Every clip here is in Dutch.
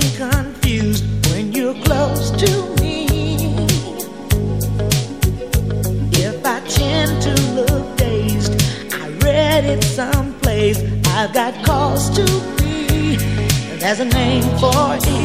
confused when you're close to me. If I tend to look dazed, I read it someplace. I've got cause to be. There's a name for it.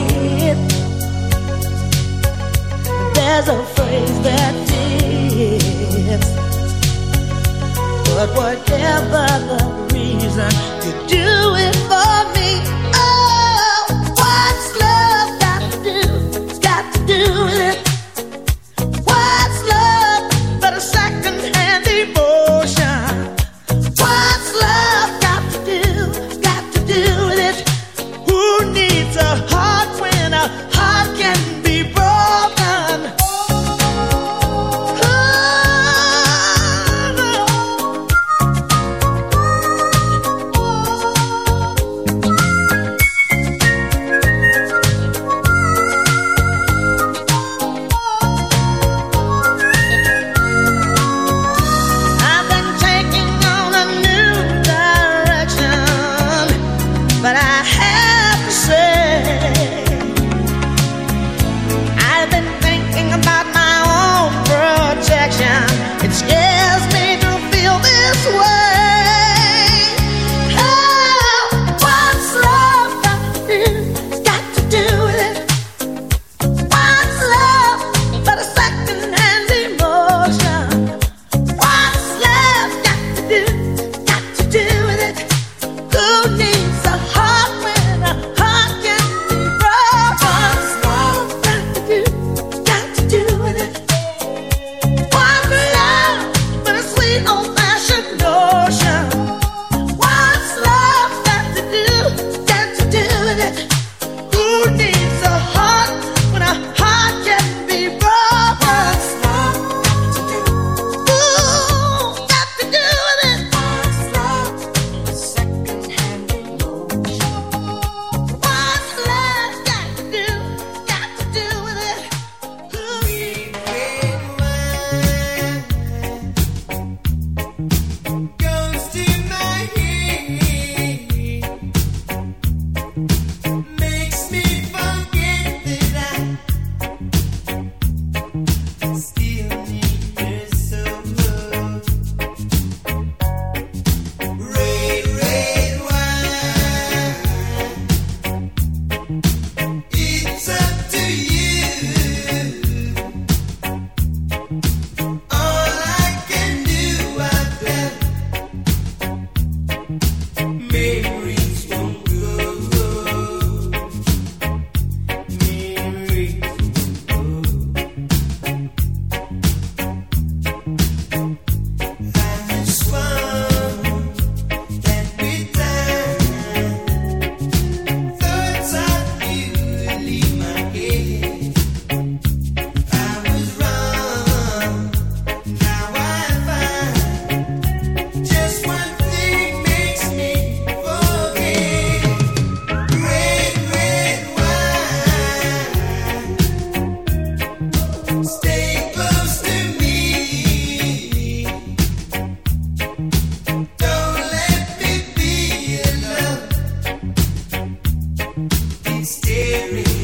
forgive me.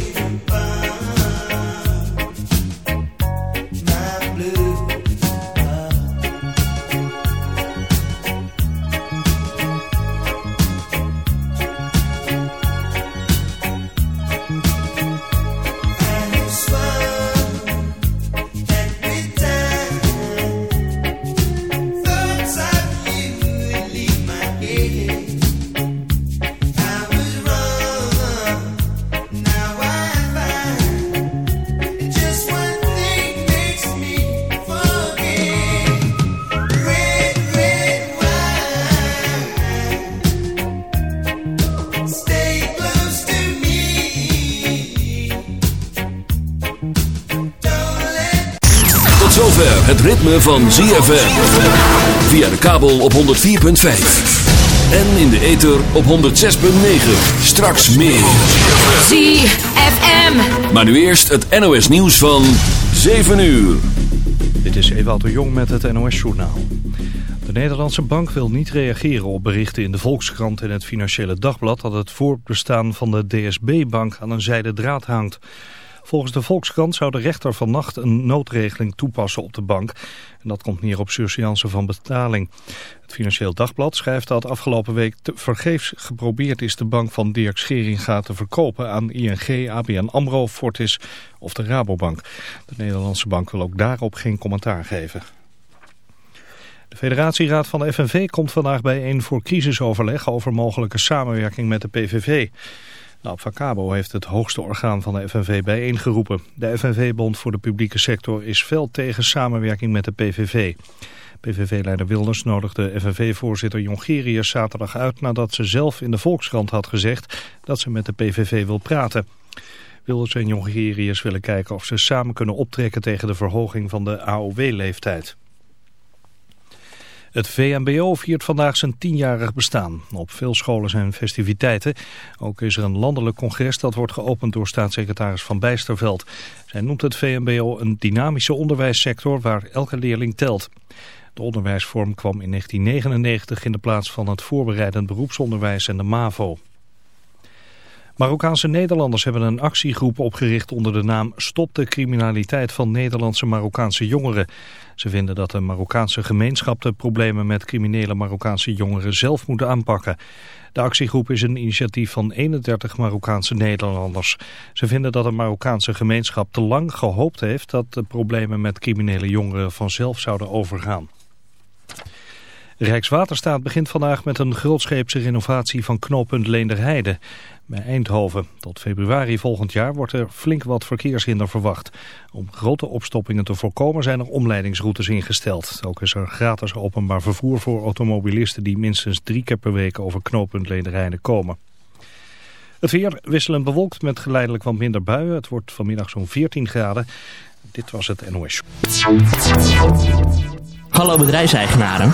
Ritme van ZFM. Via de kabel op 104.5. En in de ether op 106.9. Straks meer. ZFM. Maar nu eerst het NOS nieuws van 7 uur. Dit is Ewald de Jong met het NOS journaal. De De Nederlandse bank wil niet reageren op berichten in de Volkskrant en het Financiële Dagblad dat het voortbestaan van de DSB-bank aan een zijde draad hangt. Volgens de Volkskrant zou de rechter vannacht een noodregeling toepassen op de bank. En dat komt neer op surseance van betaling. Het Financieel Dagblad schrijft dat afgelopen week vergeefs geprobeerd is de bank van Dirk Scheringa te verkopen aan ING, ABN AMRO, Fortis of de Rabobank. De Nederlandse bank wil ook daarop geen commentaar geven. De federatieraad van de FNV komt vandaag bijeen voor crisisoverleg over mogelijke samenwerking met de PVV. De Abfacabo heeft het hoogste orgaan van de FNV bijeengeroepen. De FNV-bond voor de publieke sector is fel tegen samenwerking met de PVV. PVV-leider Wilders nodigde FNV-voorzitter Jongerius zaterdag uit nadat ze zelf in de Volkskrant had gezegd dat ze met de PVV wil praten. Wilders en Jongerius willen kijken of ze samen kunnen optrekken tegen de verhoging van de AOW-leeftijd. Het VMBO viert vandaag zijn tienjarig bestaan. Op veel scholen zijn festiviteiten. Ook is er een landelijk congres dat wordt geopend door staatssecretaris Van Bijsterveld. Zij noemt het VMBO een dynamische onderwijssector waar elke leerling telt. De onderwijsvorm kwam in 1999 in de plaats van het voorbereidend beroepsonderwijs en de MAVO. Marokkaanse Nederlanders hebben een actiegroep opgericht onder de naam Stop de criminaliteit van Nederlandse Marokkaanse jongeren. Ze vinden dat de Marokkaanse gemeenschap de problemen met criminele Marokkaanse jongeren zelf moet aanpakken. De actiegroep is een initiatief van 31 Marokkaanse Nederlanders. Ze vinden dat de Marokkaanse gemeenschap te lang gehoopt heeft dat de problemen met criminele jongeren vanzelf zouden overgaan. Rijkswaterstaat begint vandaag met een grootscheepse renovatie van knooppunt Leenderheide bij Eindhoven. Tot februari volgend jaar wordt er flink wat verkeershinder verwacht. Om grote opstoppingen te voorkomen zijn er omleidingsroutes ingesteld. Ook is er gratis openbaar vervoer voor automobilisten die minstens drie keer per week over knooppunt Leenderheide komen. Het weer wisselend bewolkt met geleidelijk wat minder buien. Het wordt vanmiddag zo'n 14 graden. Dit was het NOS. Hallo bedrijfseigenaren.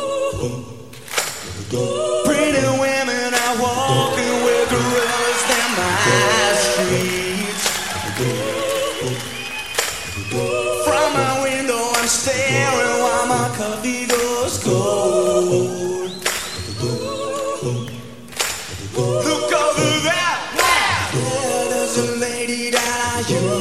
Pretty women are walking with gorillas down my street. From my window, I'm staring while my coffee cold. Look over. There, there's a lady that I used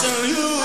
So you.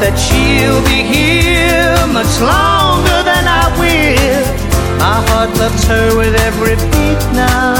that she'll be here much longer than I will. My heart loves her with every beat now.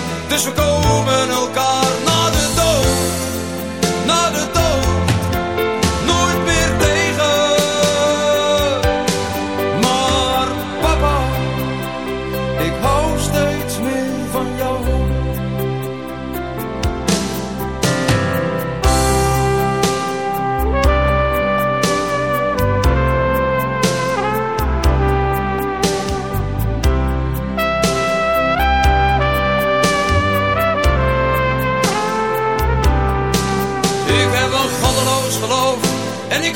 dus we komen elkaar na de dood. Na de dood,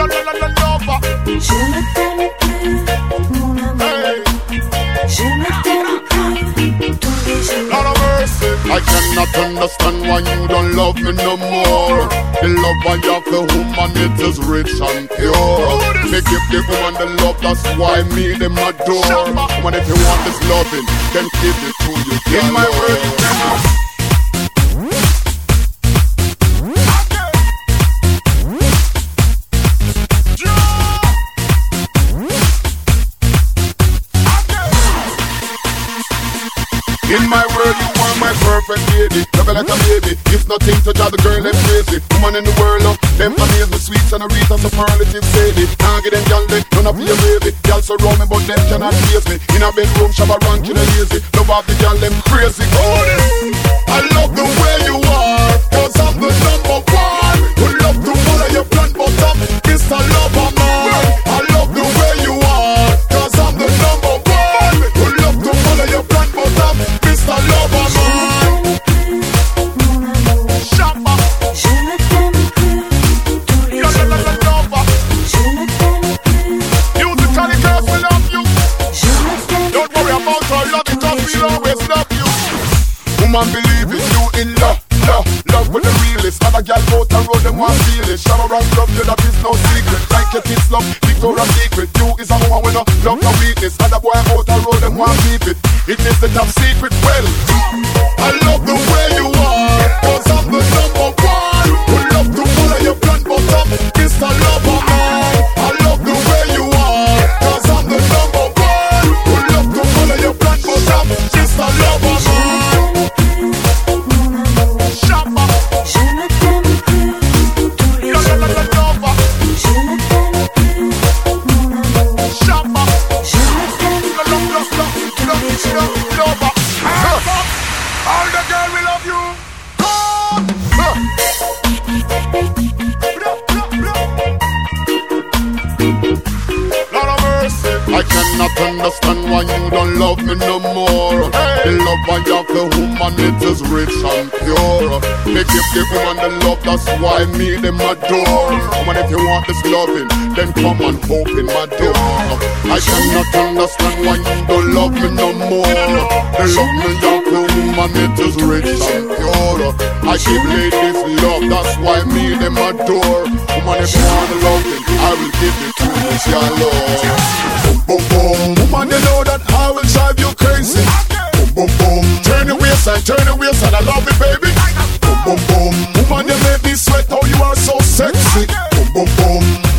La la la la lava. Je plus, mon amour. Je ne t'aime plus tous les jours. Lord of mercy. I cannot understand why you don't love me no more. The love I have for woman it is rich and pure. Me give the woman the love, that's why me them adore. Woman, if you want this loving, then give it to you. In my word, like a baby. If nothing to drive the girl them crazy. Woman in the world, love them amaze me sweets and a Rita superlative sadie. Can't get them gal they none of your baby. Gal surround me, but them cannot face me. In a bedroom, shabba ranking and lazy. Love of the gal them crazy. Oh, I love Woman, believe it, you in love, love, love with the realest. Other gal out the road, them want feel it. Shower and love, you love is no secret. Like your kids love, Victoria's Secret. You is a woman with no love, no weakness. Other boy out the road, them want keep it. It is the top secret. Well, give woman the love, that's why me them adore. Come on, if you want this loving, then come and open my door. I cannot understand why you don't love me no more. They love me young woman, it is rich and pure. I give ladies love, that's why me them adore. Come on, if you want the loving, I will give it to you, your love. Boom, boom, boom, woman, you know that I will drive you crazy. Boom, boom, boom, turn the wheels, I turn the wheels, and I love it, baby boom boom. Woman, you make me sweat. Oh, you are so sexy. Boom boom boom.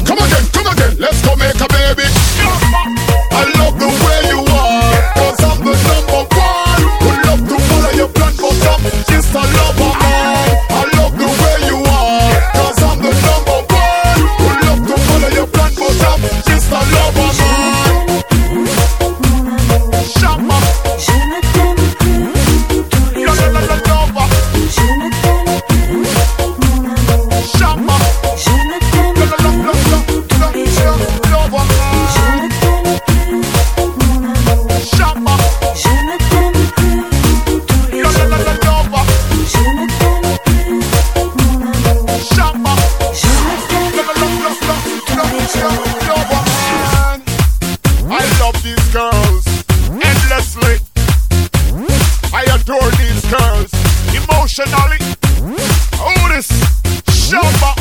these girls emotionally. Oh, this shout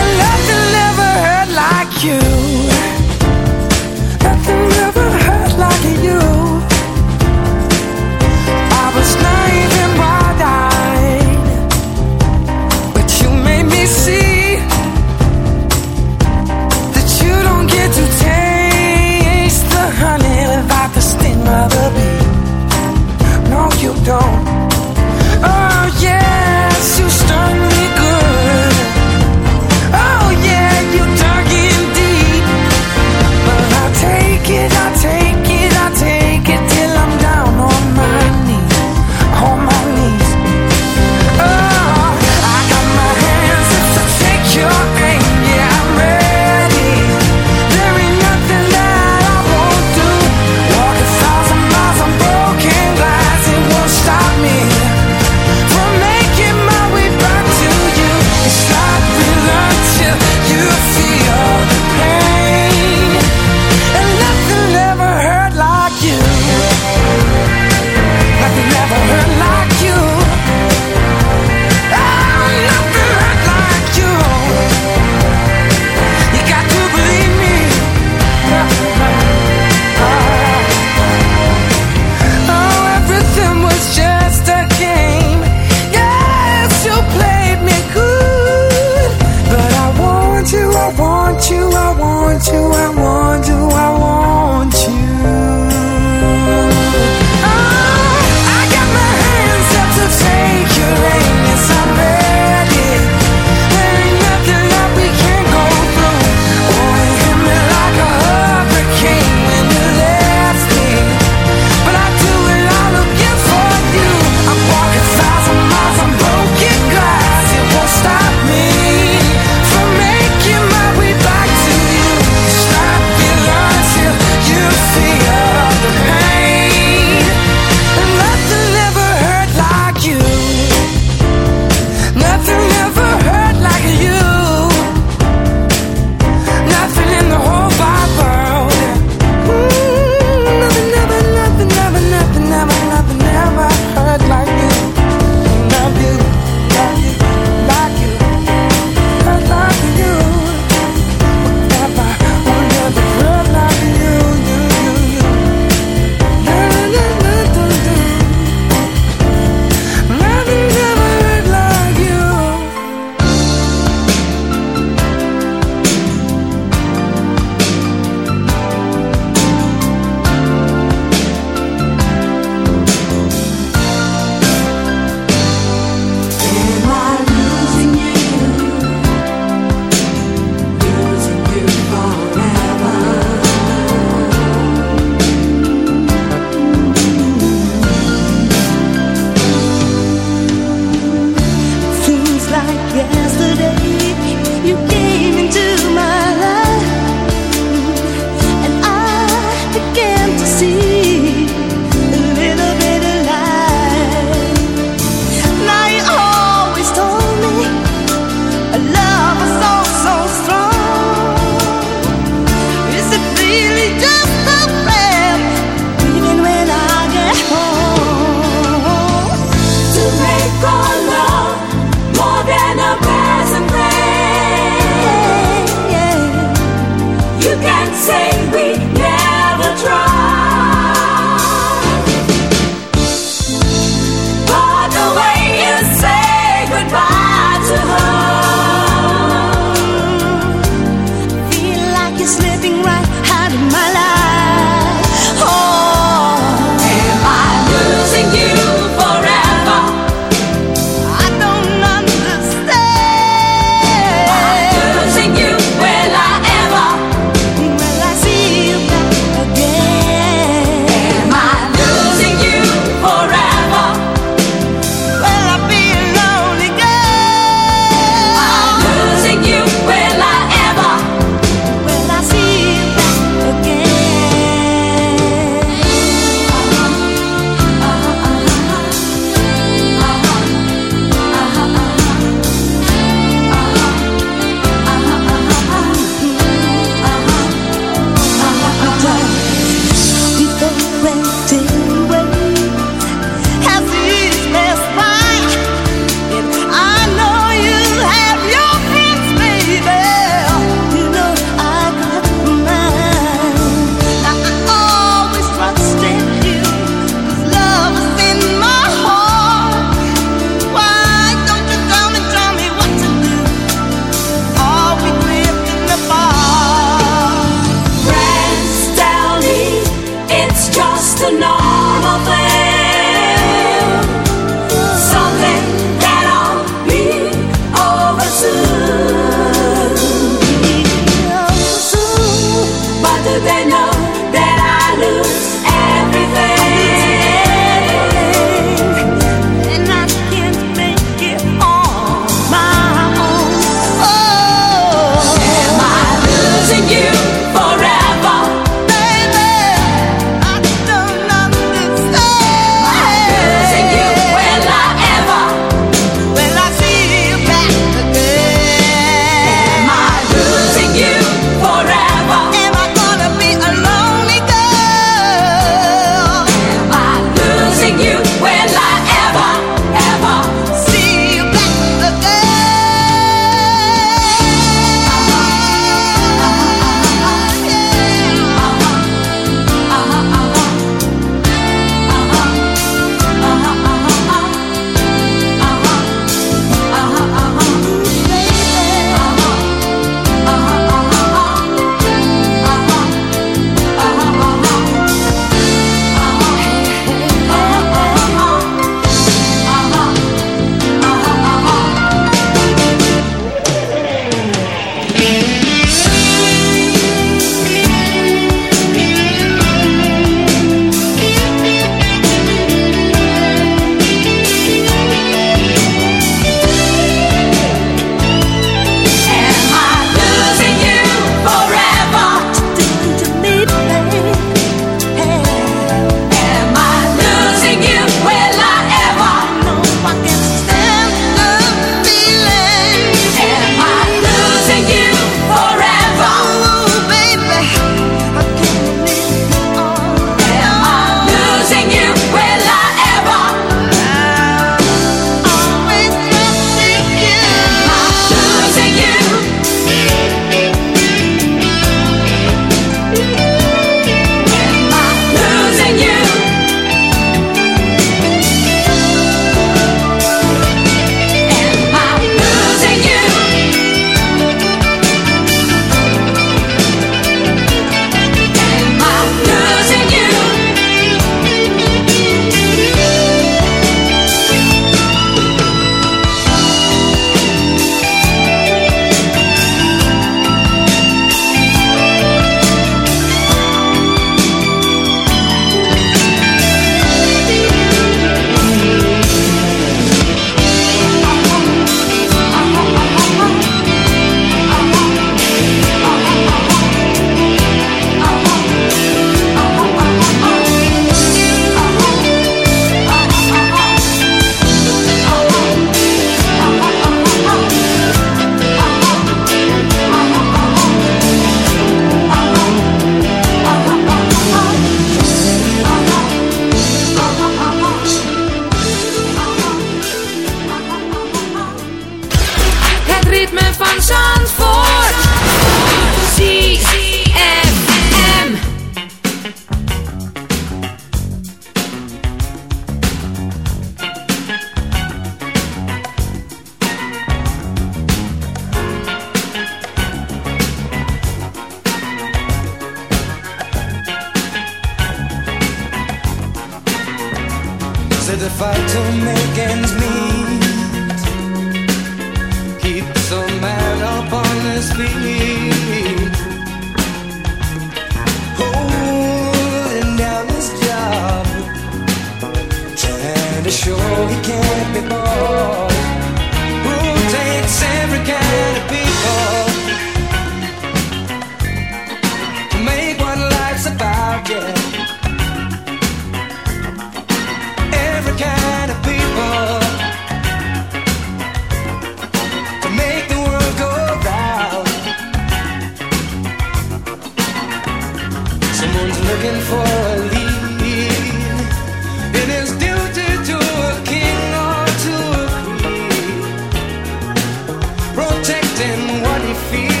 me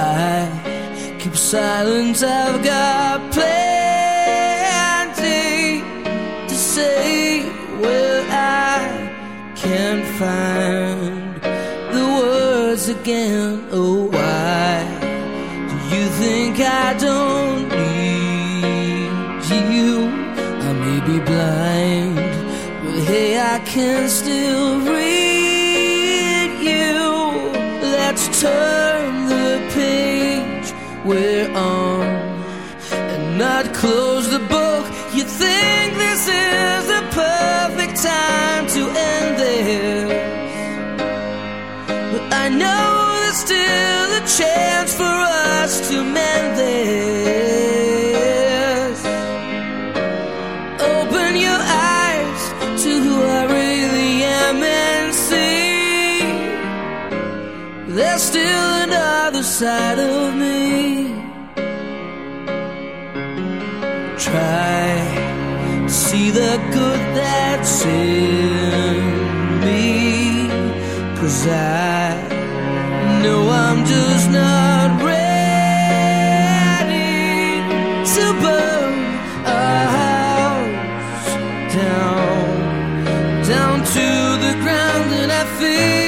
I keep silent, I've got plenty to say. Well, I can't find the words again. Oh, why do you think I don't need you? I may be blind, but hey, I can still read you. Let's turn close the book. You think this is the perfect time to end this? But I know there's still a chance for us to mend this. Open your eyes to who I really am and see there's still another side of me. That's in me. Cause I know I'm just not ready to burn a house down, down to the ground, and I feel